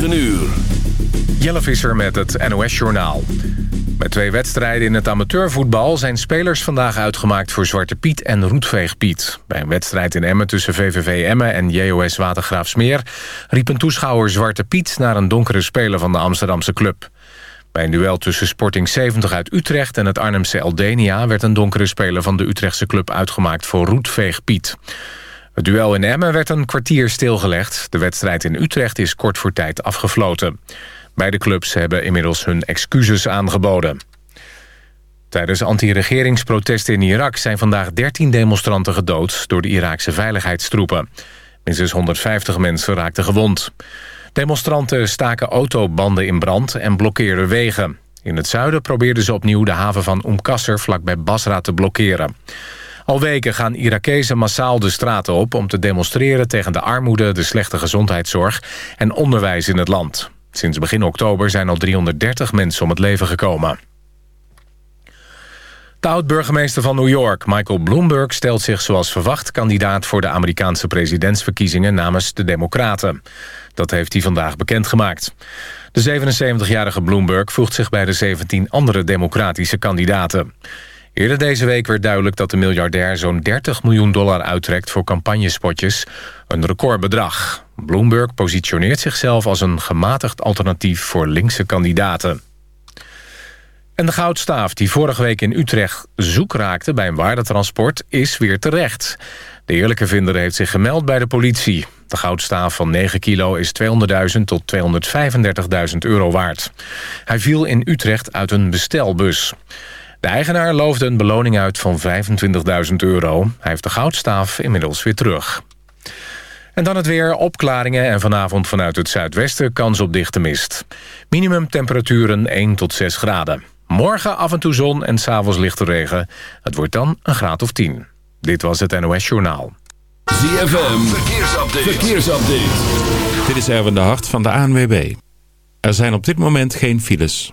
9 uur. Jelle Visser met het NOS-journaal. Met twee wedstrijden in het amateurvoetbal zijn spelers vandaag uitgemaakt voor Zwarte Piet en Roetveegpiet. Bij een wedstrijd in Emmen tussen VVV Emmen en JOS Watergraafsmeer riep een toeschouwer Zwarte Piet naar een donkere speler van de Amsterdamse club. Bij een duel tussen Sporting 70 uit Utrecht en het Arnhemse Eldenia werd een donkere speler van de Utrechtse club uitgemaakt voor Roetveegpiet. Het duel in Emmen werd een kwartier stilgelegd. De wedstrijd in Utrecht is kort voor tijd afgefloten. Beide clubs hebben inmiddels hun excuses aangeboden. Tijdens anti-regeringsprotesten in Irak zijn vandaag 13 demonstranten gedood door de Iraakse veiligheidstroepen. Minstens 150 mensen raakten gewond. Demonstranten staken autobanden in brand en blokkeerden wegen. In het zuiden probeerden ze opnieuw de haven van Qasr vlakbij Basra te blokkeren. Al weken gaan Irakezen massaal de straten op om te demonstreren tegen de armoede, de slechte gezondheidszorg en onderwijs in het land. Sinds begin oktober zijn al 330 mensen om het leven gekomen. De oud-burgemeester van New York, Michael Bloomberg... stelt zich zoals verwacht kandidaat voor de Amerikaanse presidentsverkiezingen... namens de Democraten. Dat heeft hij vandaag bekendgemaakt. De 77-jarige Bloomberg voegt zich bij de 17 andere democratische kandidaten. Eerder deze week werd duidelijk dat de miljardair zo'n 30 miljoen dollar uittrekt voor campagnespotjes. Een recordbedrag. Bloomberg positioneert zichzelf als een gematigd alternatief voor linkse kandidaten. En de goudstaaf die vorige week in Utrecht zoek raakte bij een waardetransport is weer terecht. De eerlijke vinder heeft zich gemeld bij de politie. De goudstaaf van 9 kilo is 200.000 tot 235.000 euro waard. Hij viel in Utrecht uit een bestelbus. De eigenaar loofde een beloning uit van 25.000 euro. Hij heeft de goudstaaf inmiddels weer terug. En dan het weer, opklaringen en vanavond vanuit het zuidwesten kans op dichte mist. Minimumtemperaturen 1 tot 6 graden. Morgen af en toe zon en s'avonds lichte regen. Het wordt dan een graad of 10. Dit was het NOS Journaal. ZFM, verkeersupdate. verkeersupdate. Dit is Erwin de Hart van de ANWB. Er zijn op dit moment geen files.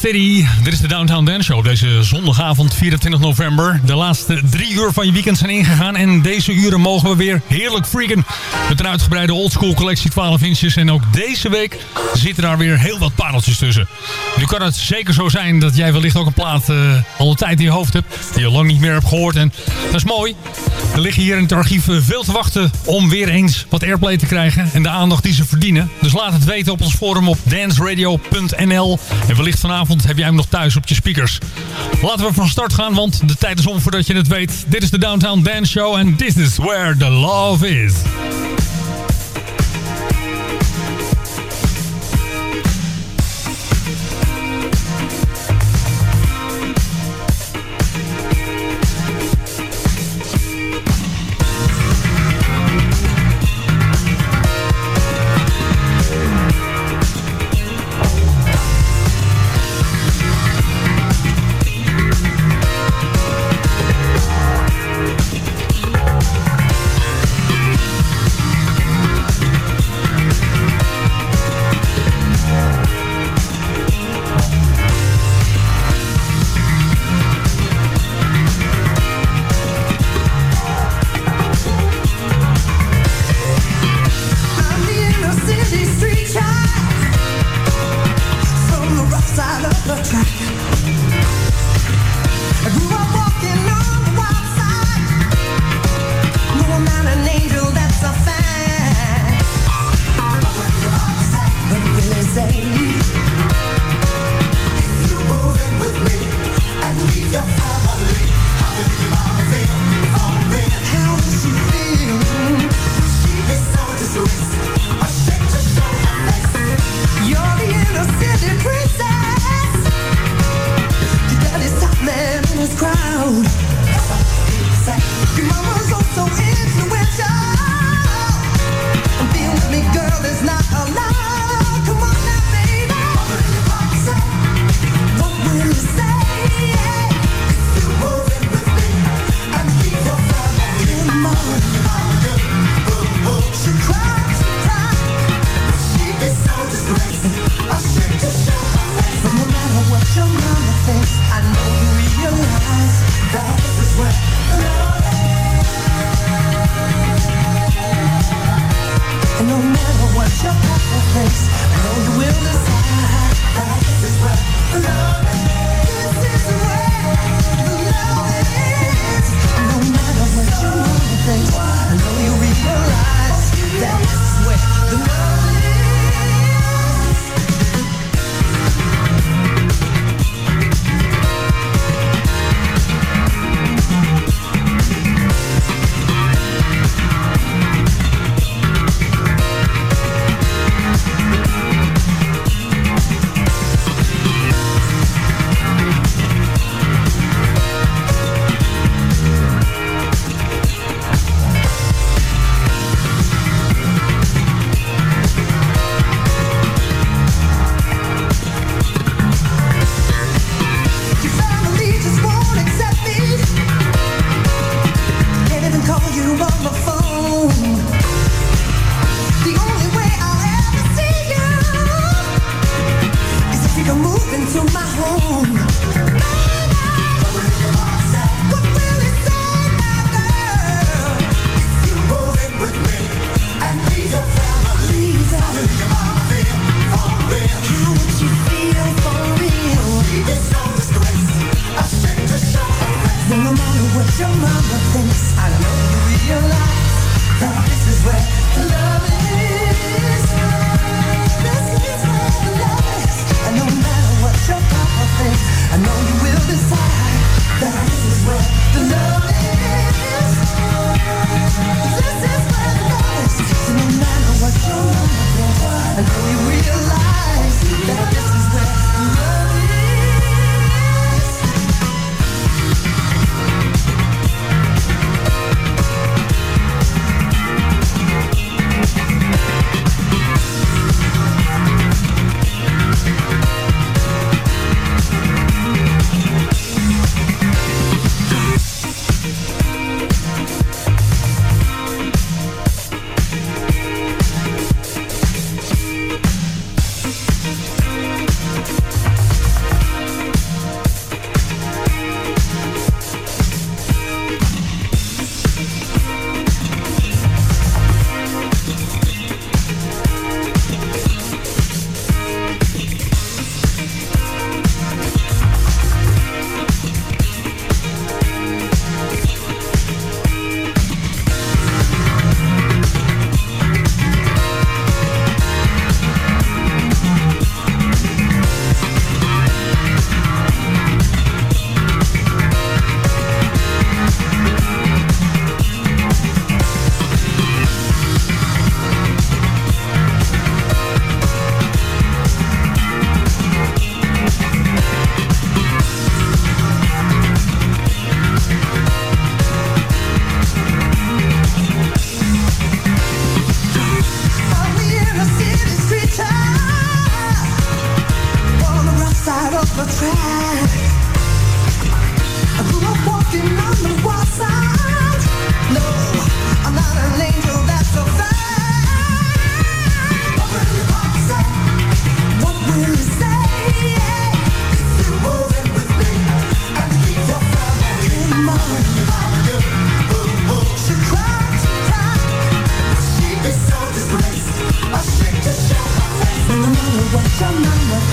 City. Dit is de Downtown Dance Show. Deze zondagavond 24 november. De laatste drie uur van je weekend zijn ingegaan. En deze uren mogen we weer heerlijk freaken. Met een uitgebreide oldschool collectie 12 inches. En ook deze week zitten daar weer heel wat pareltjes tussen. Nu kan het zeker zo zijn dat jij wellicht ook een plaat uh, al tijd in je hoofd hebt. Die je lang niet meer hebt gehoord. En dat is mooi. Er liggen hier in het archief eh, veel te wachten om weer eens wat airplay te krijgen. En de aandacht die ze verdienen. Dus laat het weten op ons forum op danceradio.nl. En wellicht vanavond heb jij hem nog thuis op je speakers. Laten we van start gaan, want de tijd is om voordat je het weet. Dit is de Downtown Dance Show en this is where the love is.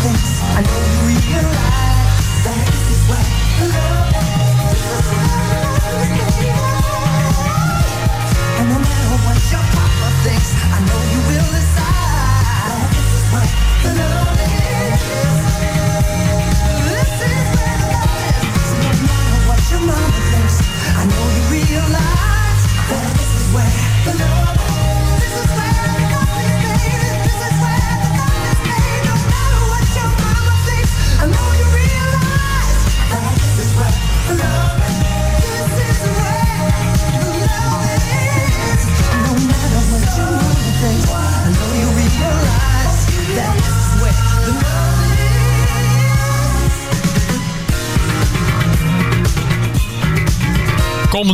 things I know you realize that this is what love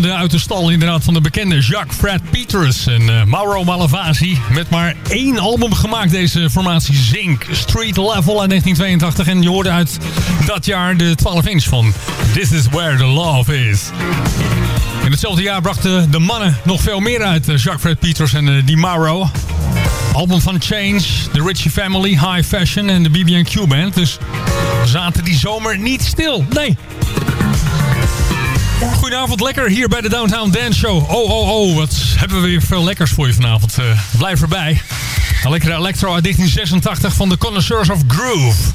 uit de stal inderdaad van de bekende Jacques Fred Peters en uh, Mauro Malavasi. Met maar één album gemaakt, deze formatie Zink. Street Level uit 1982. En je hoorde uit dat jaar de 12 inch van This Is Where The Love Is. In hetzelfde jaar brachten de mannen nog veel meer uit. Uh, Jacques Fred Peters en uh, die Mauro. Album van Change, The Richie Family, High Fashion en de BB&Q Band. Dus zaten die zomer niet stil. Nee, Goedenavond, lekker hier bij de Downtown Dance Show. Oh, oh, oh, wat hebben we weer veel lekkers voor je vanavond. Uh, blijf erbij. Een lekkere electro uit 1986 van de Connoisseurs of Groove.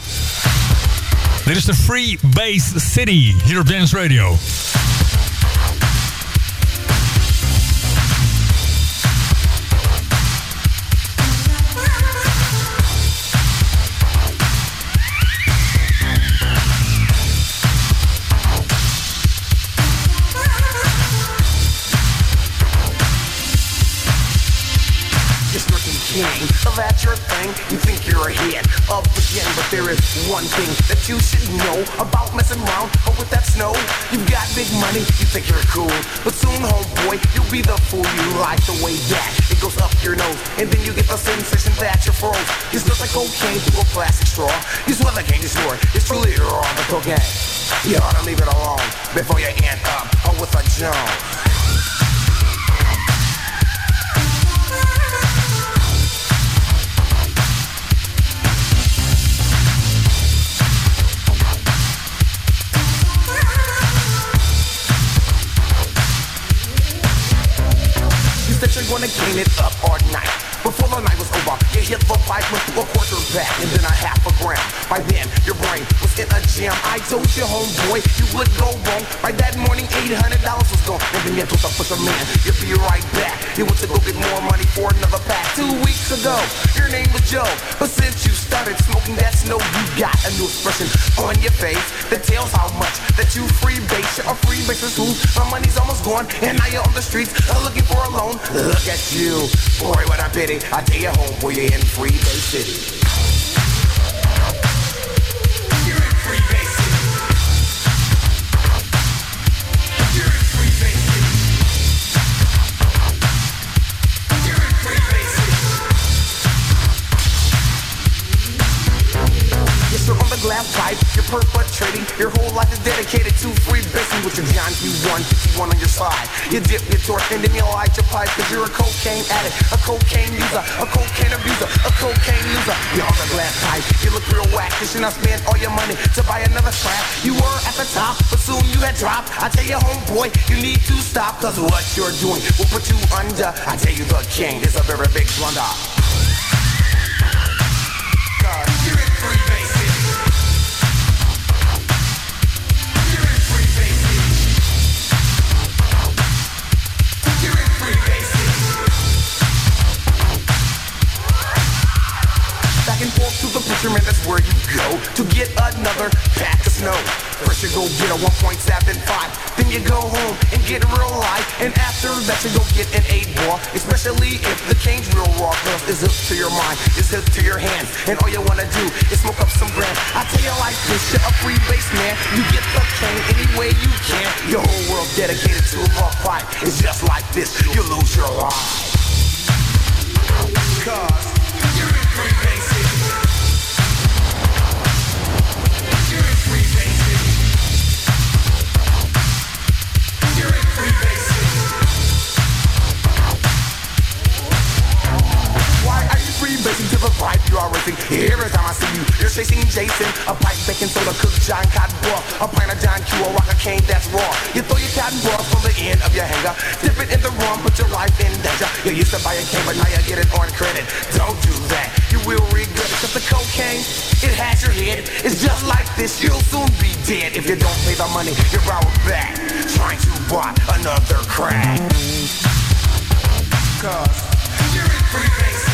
Dit is de Free Base City hier op Dance Radio. King. that your thing, you think you're ahead of the game. But there is one thing that you should know about messing around with that snow. You've got big money, you think you're cool. But soon, homeboy, you'll be the fool you like the way that it goes up your nose. And then you get the sensation that you're froze. You smell like cocaine through a plastic straw. You smell like candy store. It's truly raw, the cocaine. You ought to leave it alone before you end up with a Jones. wanna clean it up or not. Before the night was over, you hit the went through a quarterback and then a half a gram. By then, your brain was in a jam. I told you, homeboy, you would go wrong. By that morning, $800 was gone. And then you took the push a man, you'll be right back. You went to go get more money for another pack. Two weeks ago, your name was Joe. But since you started smoking that snow, you got a new expression on your face that tells how much that you free base. You're a free basis who my money's almost gone. And now you're on the streets uh, looking for a loan. Look at you. Boy, what a pity. I tell you, homeboy, you're in Free Bay City. Life is dedicated to free basing with your John Q1, 51 on your side. You dip your and then you light your pipe cause you're a cocaine addict, a cocaine user, a cocaine abuser, a cocaine loser. You're on the glass pipe, you look real whack cause you not spend all your money to buy another strap. You were at the top, but soon you had dropped. I tell you homeboy, you need to stop cause what you're doing will put you under. I tell you the king is a very big blunder. Fisherman, that's where you go to get another pack of snow. First you go get a 1.75, then you go home and get a real life, and after that you go get an 8 ball, especially if the cane's real raw, cause it's hooked to your mind, it's hooked to your hands, and all you wanna do is smoke up some grand. I tell you like this, you're a free base man, you get the cane any way you can, your whole world dedicated to a fight, it's just like this, you lose your life. Cause you're in free racing. Every time I see you, you're chasing Jason. A pipe baking soda, cook John Cotton. A pint of John Q, a rock a cane that's raw. You throw your cotton ball from the end of your hanger. Dip it in the rum, put your life in danger. You used to buy a cane, but now you get it on credit. Don't do that, you will regret it. Cause the cocaine, it has your head. It's just like this, you'll soon be dead. If you don't pay the money, you're out back. Trying to buy another crack. Cause you're in free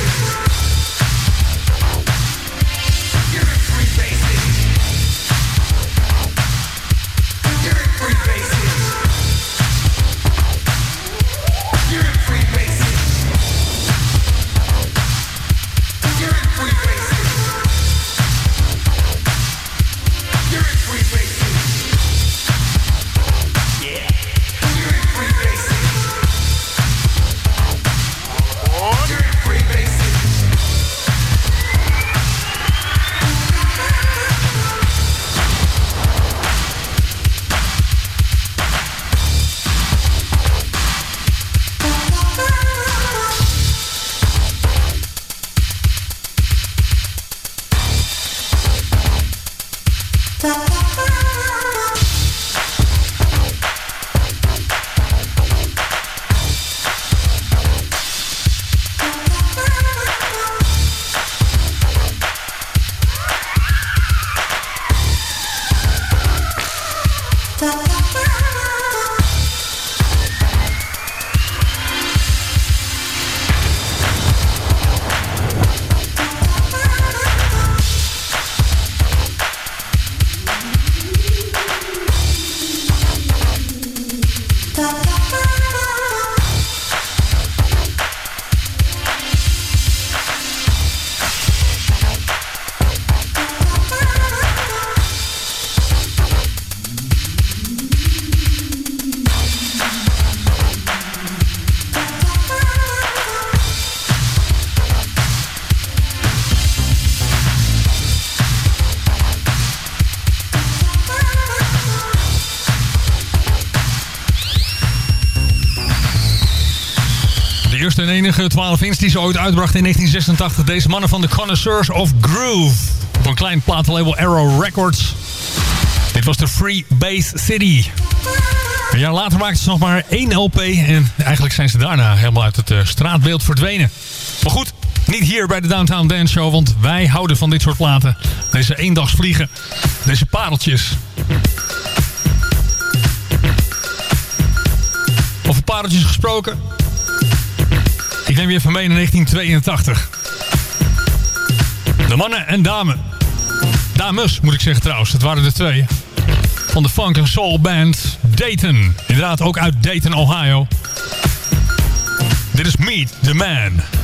en enige 12 inch die ze ooit uitbracht in 1986. Deze mannen van de Connoisseurs of Groove. Een klein platenlabel Arrow Records. Dit was de Free Base City. Een jaar later maakten ze nog maar één LP. En eigenlijk zijn ze daarna helemaal uit het uh, straatbeeld verdwenen. Maar goed, niet hier bij de Downtown Dance Show. Want wij houden van dit soort platen. Deze eendagsvliegen. Deze pareltjes. Over pareltjes gesproken. Ik neem je even mee naar 1982. De mannen en dames. Dames, moet ik zeggen trouwens. Het waren er twee. Van de funk and soul band Dayton. Inderdaad, ook uit Dayton, Ohio. Dit is Meet the Man.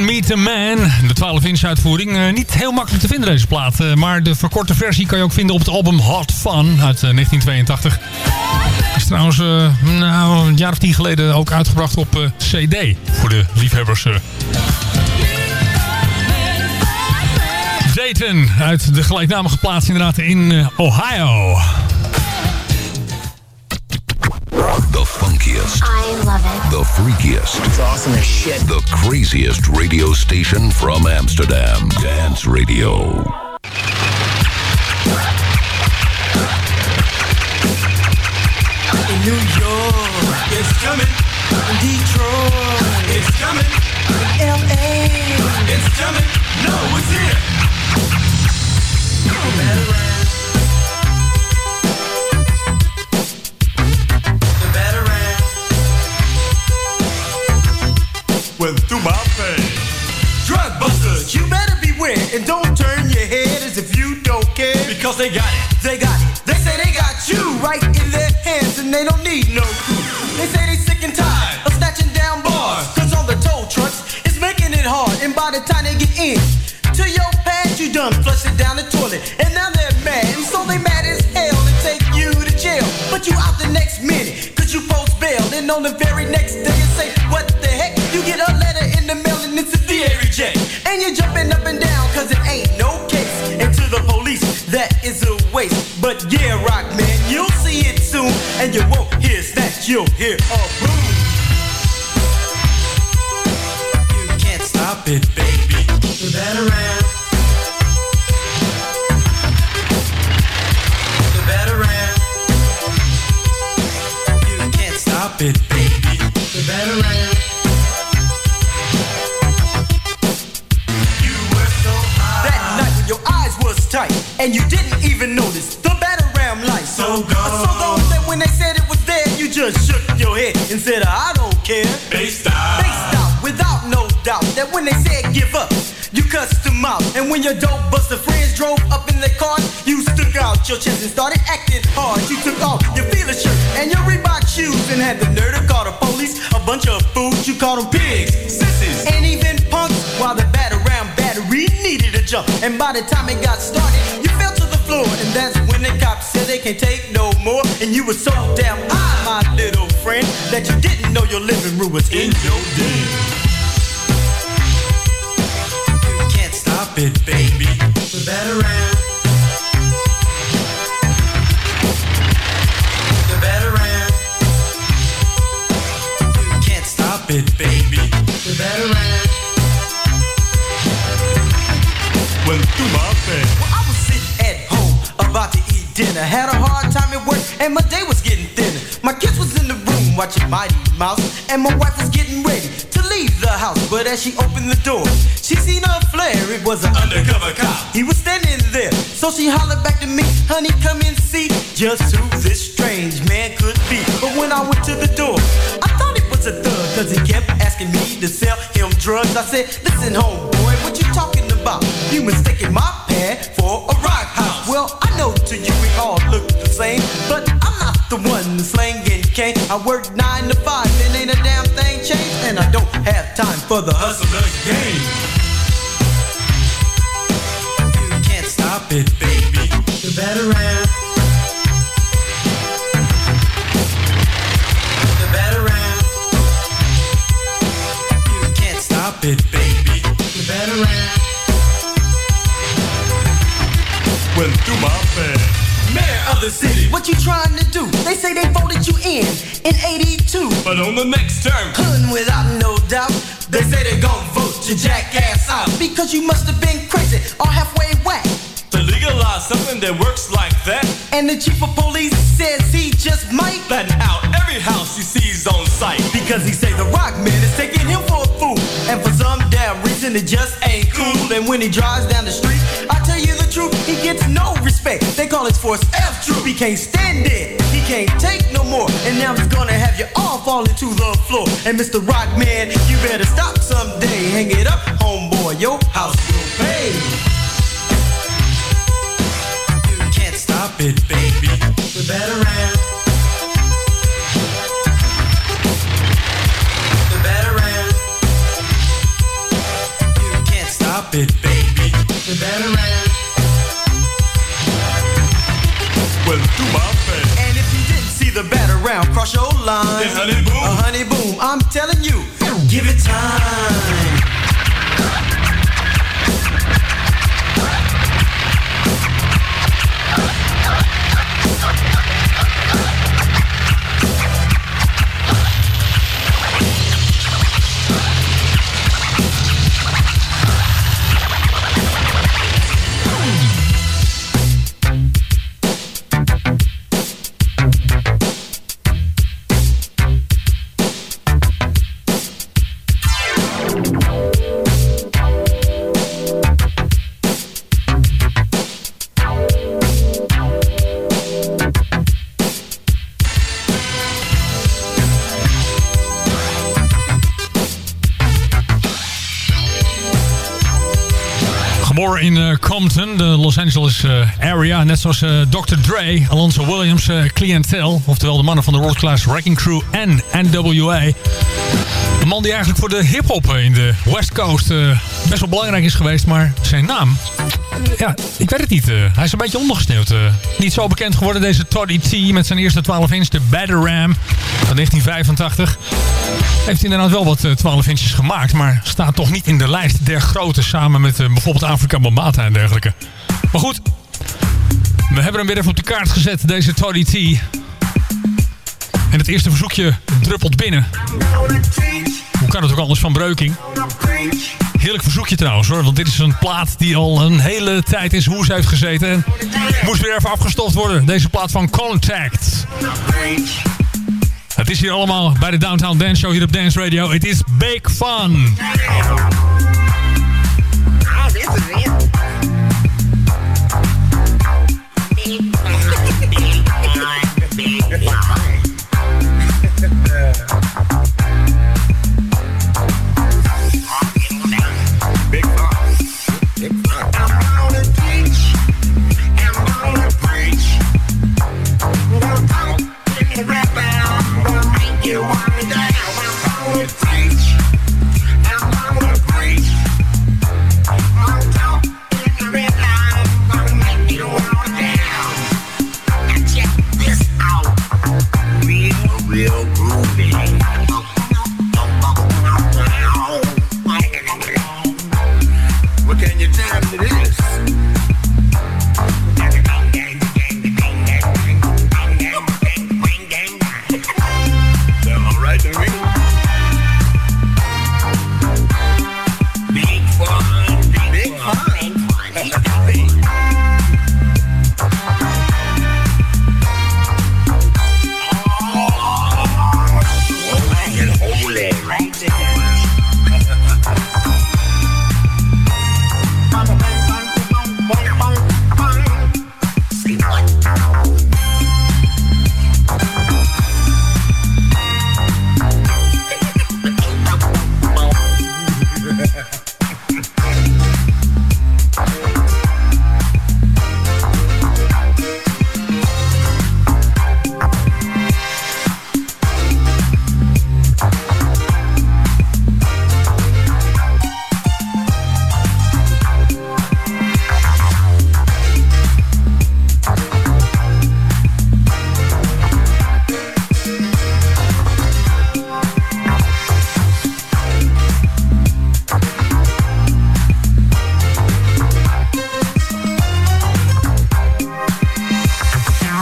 Meet the Man. De 12-inch uitvoering. Uh, niet heel makkelijk te vinden deze plaat. Uh, maar de verkorte versie kan je ook vinden op het album Hot Fun uit uh, 1982. Is trouwens nou, een jaar of tien geleden ook uitgebracht op CD. Voor de liefhebbers. Dayton uit de gelijknamige plaats inderdaad in Ohio. Funkiest. I love it. The freakiest. It's awesome as shit. The craziest radio station from Amsterdam. Dance Radio. In New York, it's coming. In Detroit, it's coming. In LA, it's coming. No, it's here. No Because they got it. They got it. They say they got you right in their hands and they don't need no crew. They say they sick and tired of snatching down bars. Cause all the tow trucks is making it hard. And by the time they get in to your pad, you done flush it down the toilet. And now they're mad. And so they mad as hell and take you to jail. But you out the next minute. Cause you post bail. And on the very next day But yeah, rock man, you'll see it soon. And you won't hear that, you'll hear a boom. You can't stop it, baby. Turn that around. Turn that around. You can't stop it, baby. Turn that around. tight, and you didn't even notice batarang light. So gone. So that when they said it was there, you just shook your head and said, I don't care. They stopped. They stopped without no doubt that when they said give up, you cussed them out. And when your dope buster friends drove up in their car, you stuck out your chest and started acting hard. You took off your feeler shirt and your Reebok shoes and had the nerve to call the police a bunch of fools. You called them pigs, sissies, and even punks while the batarang battery needed a jump. And by the time it got started, floor. And that's when the cops said they can't take no more. And you were so damn high, my little friend, that you didn't know your living room was in your den. You can't stop it, baby. Put that around. About to eat dinner. Had a hard time at work and my day was getting thinner. My kids was in the room watching Mighty Mouse and my wife was getting ready to leave the house. But as she opened the door, she seen a flare. It was an Undercover cop. He was standing there, so she hollered back to me, "Honey, come and see just who this strange man could be." But when I went to the door, I thought it was a thug, cause he kept asking me to sell him drugs. I said, "Listen, homeboy, what you talking about? You mistaken my pad for a rock house." Well, know to you we all look the same, but I'm not the one slanging cane. I work nine to five, and ain't a damn thing changed, and I don't have time for the hustle game. You can't stop it, baby. The batarang. The Went through my face. Mayor of the city, what you trying to do? They say they voted you in in 82. But on the next term, Hun, without no doubt, they say they gon' vote your jackass out. Because you must have been crazy or halfway whack. to legalize something that works like that, And the chief of police says he just might. flatten out every house he sees on sight. Because he say the rock man is taking him for a fool. And for some damn reason it just ain't cool. And when he drives down the street, no respect. They call his force F troop. He can't stand it. He can't take no more. And now he's gonna have you all falling to the floor. And Mr. Rockman, you better stop someday. Hang it up, homeboy. Your house will pay. You can't stop it, baby. The better round. It, baby. The better man. well, do my best. And if you didn't see the bat around, cross your line. Then honey boom, a honey boom, I'm telling you, give it time. Area. Net zoals eh, Dr. Dre, Alonzo Williams, Clientele. Oftewel de mannen van de World Class Wrecking Crew en NWA. Een man die eigenlijk voor de hip-hop in de West Coast eh, best wel belangrijk is geweest. Maar zijn naam, ja, ik weet het niet. hij is een beetje ondergesneeuwd. niet zo bekend geworden, deze Toddy T met zijn eerste 12 inch, de Ram van 1985. Heeft inderdaad wel wat eh, 12 inches gemaakt, maar staat toch niet in de lijst der grote samen met bijvoorbeeld Afrika Bambata en dergelijke. Maar goed, we hebben hem weer even op de kaart gezet, deze Toddy T. En het eerste verzoekje druppelt binnen. Hoe kan het ook anders van Breuking? Heerlijk verzoekje trouwens hoor, want dit is een plaat die al een hele tijd in zijn hoes heeft gezeten. En moest weer even afgestoft worden. Deze plaat van Contact. Het is hier allemaal bij de Downtown Dance Show hier op Dance Radio. Het is big fun. Oh, this is.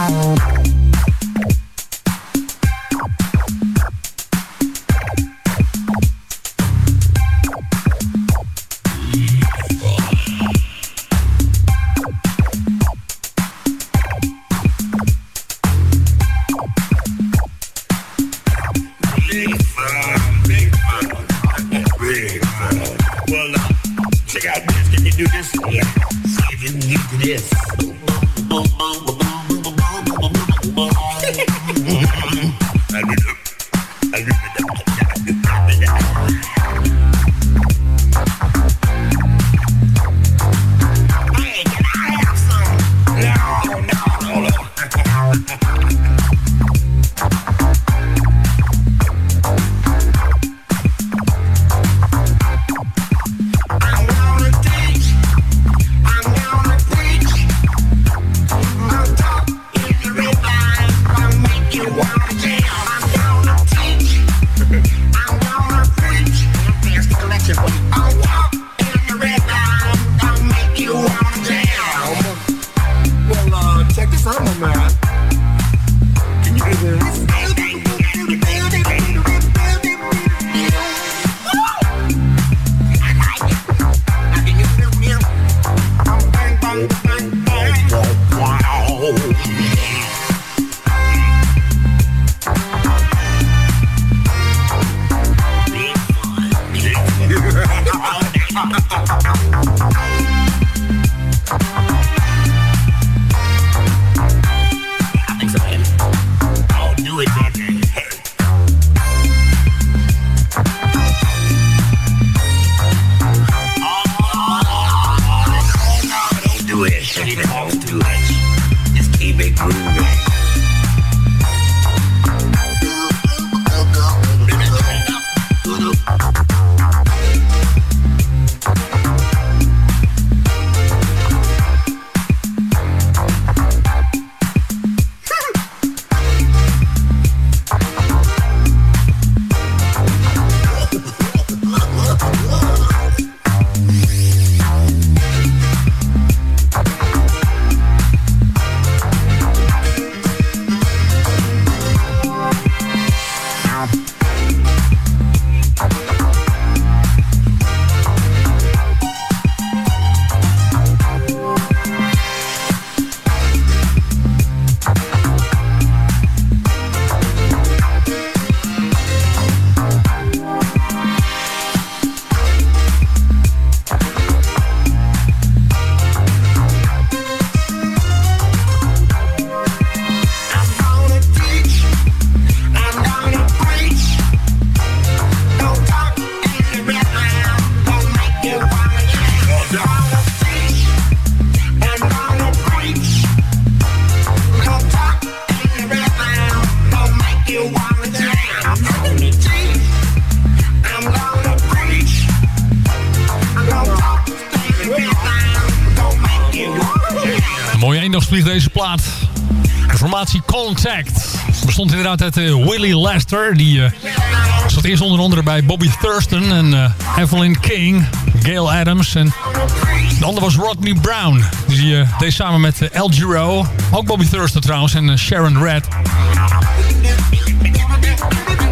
Bye. city halls to. Just keep it groovy. Uit eh, Willie Lester. Die eh, zat eerst onder andere bij Bobby Thurston en eh, Evelyn King, Gail Adams. En de ander was Rodney Brown. Die deed samen met Al Giro. Ook Bobby Thurston trouwens en Sharon Red.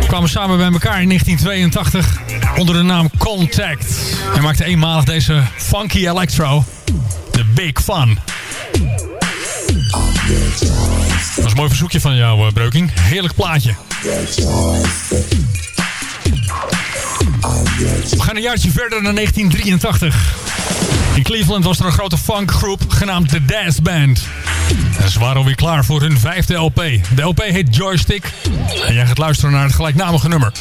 kwamen samen bij elkaar in 1982 onder de naam Contact. En maakte eenmalig deze funky electro. The Big Fun. Dat is een mooi verzoekje van jou, eh, Breuking. Heerlijk plaatje. We gaan een jaartje verder naar 1983. In Cleveland was er een grote funkgroep genaamd The Dance Band. En ze waren alweer klaar voor hun vijfde LP. De LP heet Joystick. En jij gaat luisteren naar het gelijknamige nummer.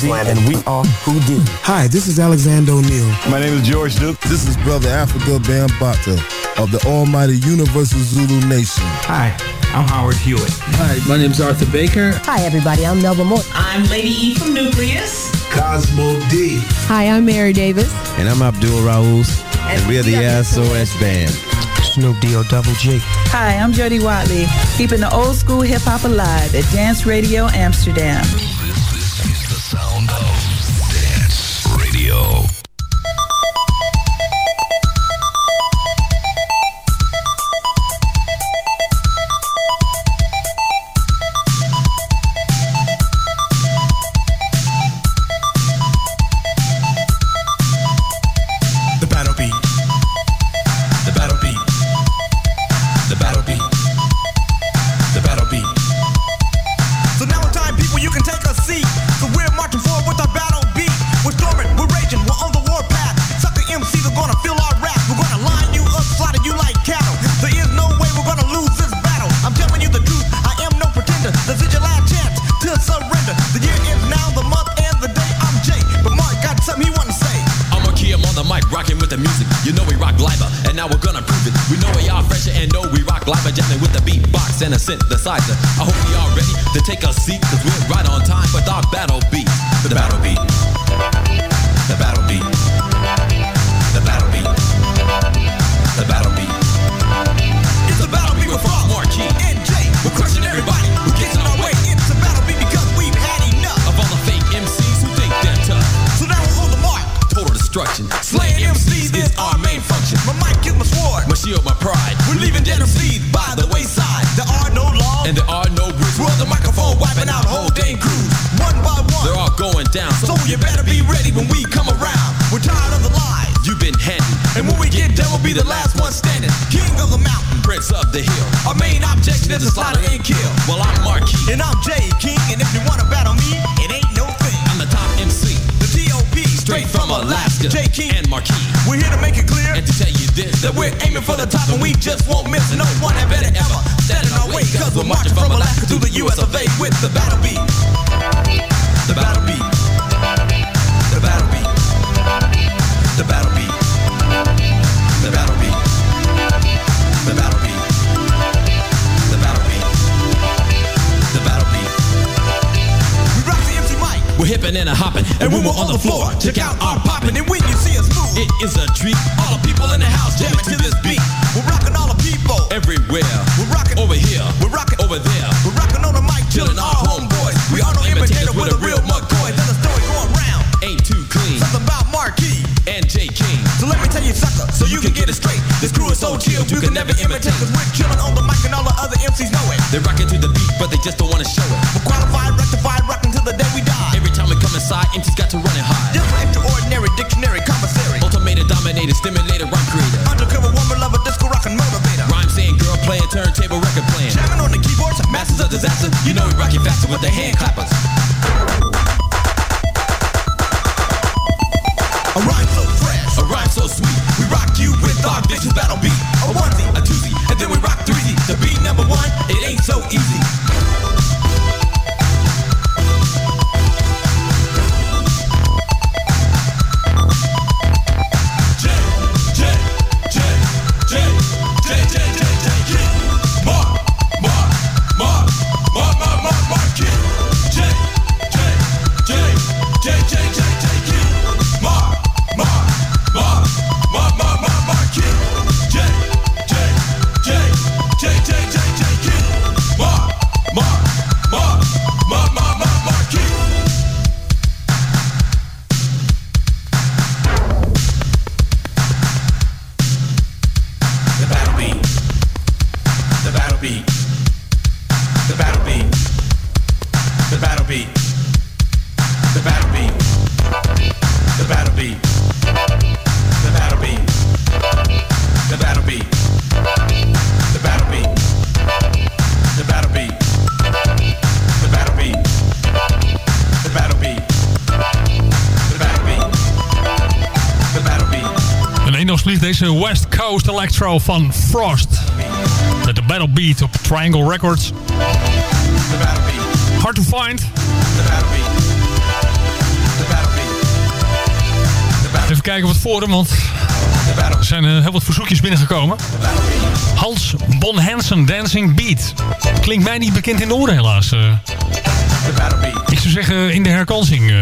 D, and we are Who Did It. Hi, this is Alexander O'Neill. My name is George Duke. This is Brother Africa Bambata of the Almighty Universal Zulu Nation. Hi, I'm Howard Hewitt. Hi, my name is Arthur Baker. Hi, everybody. I'm Melba Moore. I'm Lady E from Nucleus. Cosmo D. Hi, I'm Mary Davis. And I'm Abdul Raouz. And, and we are the SOS Band. Snoop D-O Double G. Hi, I'm Jody Watley, keeping the old school hip hop alive at Dance Radio Amsterdam. We're marching from Alaska to the US of A with the battle beat. The battle beat. The battle beat. The battle beat. The battle beat. The battle beat. The battle beat. The battle beat. We rock the MC mic. We're hippin' and a hoppin'. And when we're on the floor, check out our poppin'. And when you see us move, it is a treat. All the people in the house jamming to this beat. Everywhere. We're rocking over here. We're rocking over there. We're rocking on the mic, chillin' our homeboys. We are no imitator, we're the real McCoys. And the story going round ain't too clean. Something about Marquis and J King. So let me tell you, sucker, so you can get it straight. This crew is so chill, you can never imitate. Cause we're chillin' on the mic and all the other MCs know it. They're rockin' to the beat, but they just don't wanna show it. We're qualified, rectified, rockin' till the day we die. Every time we come inside, MC's got to run it high. Turntable record playing. Jamming on the keyboards, masters of disaster. You know we rock it faster with the hand clappers. A rhyme so fresh, a rhyme so sweet. We rock you with our vicious battle beat. Deze West Coast Electro van Frost. Met de Battle Beat op Triangle Records. to find. Even kijken wat voor hem, want er zijn eh, heel wat verzoekjes binnengekomen. Hans Bon Hansen, Dancing Beat. Klinkt mij niet bekend in de oren helaas. eh. ik zou zeggen in de herkansing. eh.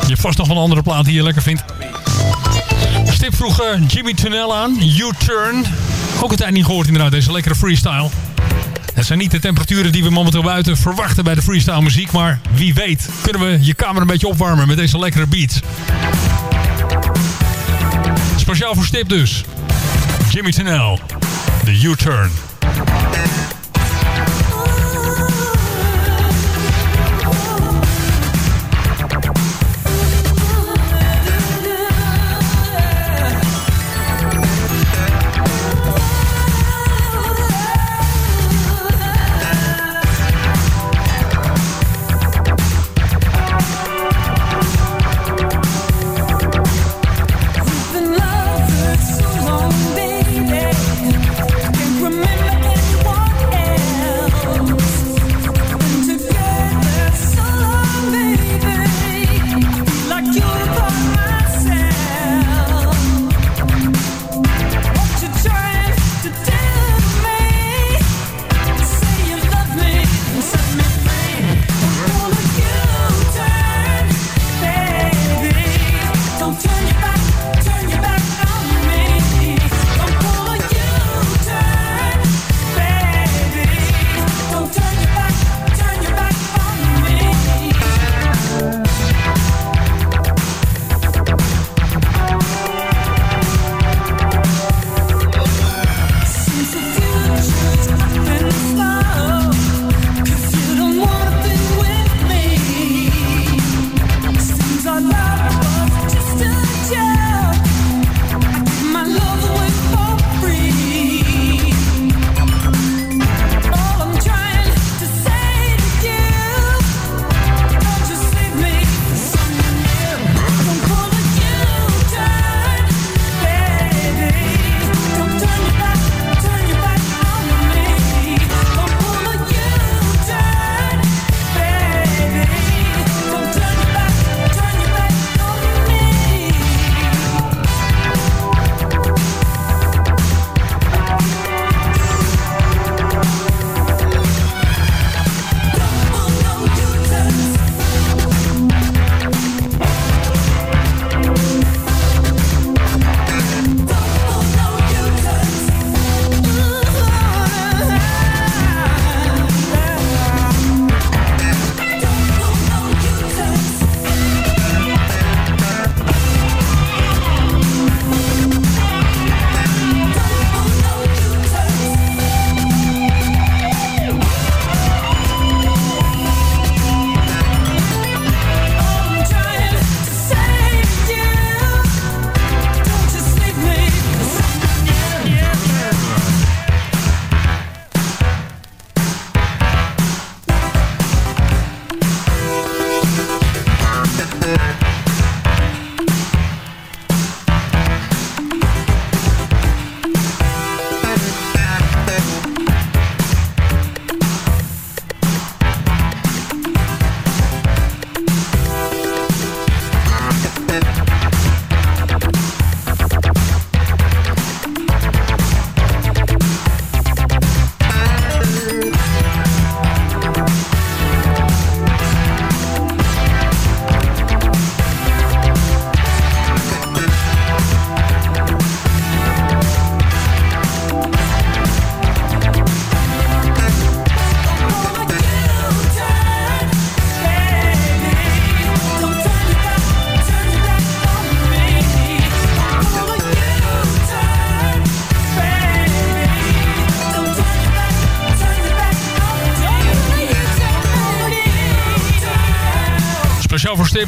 je hebt vast nog een andere plaat die je lekker vindt. Stip vroeg Jimmy Tunnel aan, U-Turn. Ook een tijd niet gehoord inderdaad, deze lekkere freestyle. Het zijn niet de temperaturen die we momenteel buiten verwachten bij de freestyle muziek. Maar wie weet kunnen we je kamer een beetje opwarmen met deze lekkere beats. Speciaal voor Stip dus. Jimmy Tunnel, de U-Turn.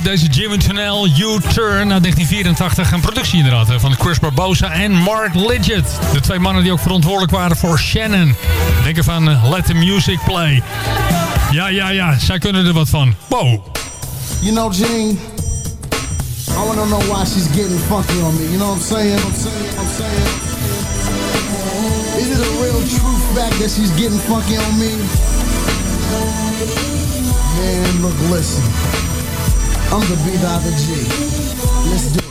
deze Jim Chanel U-Turn uit 1984. Een productie inderdaad van Chris Barbosa en Mark Lidget. De twee mannen die ook verantwoordelijk waren voor Shannon. Denken van eh, Let the Music Play. Ja, ja, ja. Zij kunnen er wat van. Wow. You know, Gene... I wanna know why she's getting funky on me. You know what I'm saying? I'm saying, I'm saying. Is it a real truth fact that she's getting funky on me? Man, look, listen on the big the G. Let's do it.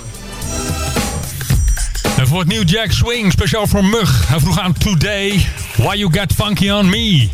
En voor het nieuw Jack Swing, speciaal voor Mug. Hij vroeg aan Today, Why You get Funky On Me.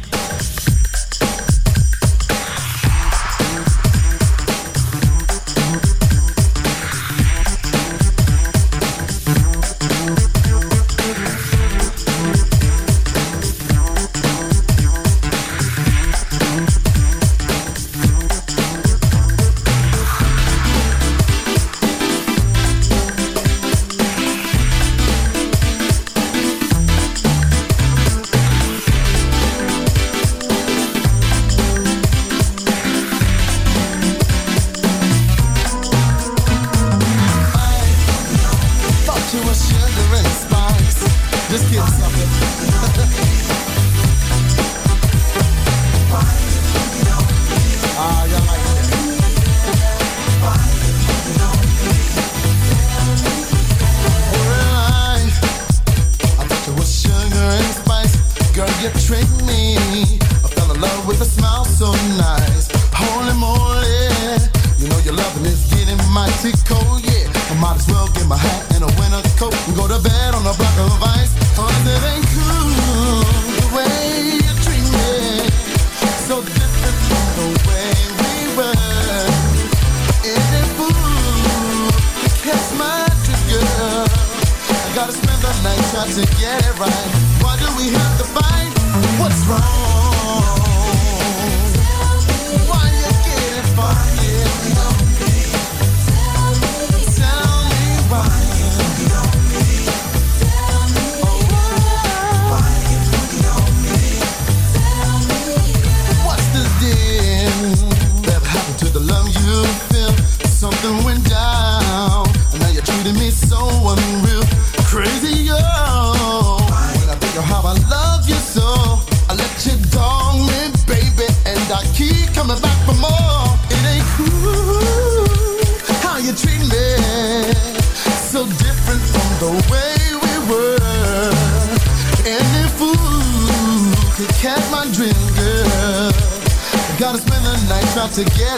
together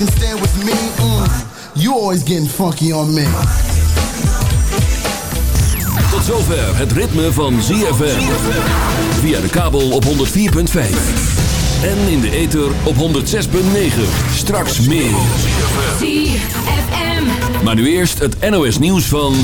can stand with me, mm. you always getting funky on me. Tot zover het ritme van ZFM. Via de kabel op 104.5. En in de ether op 106.9. Straks meer. ZFM. Maar nu eerst het NOS nieuws van...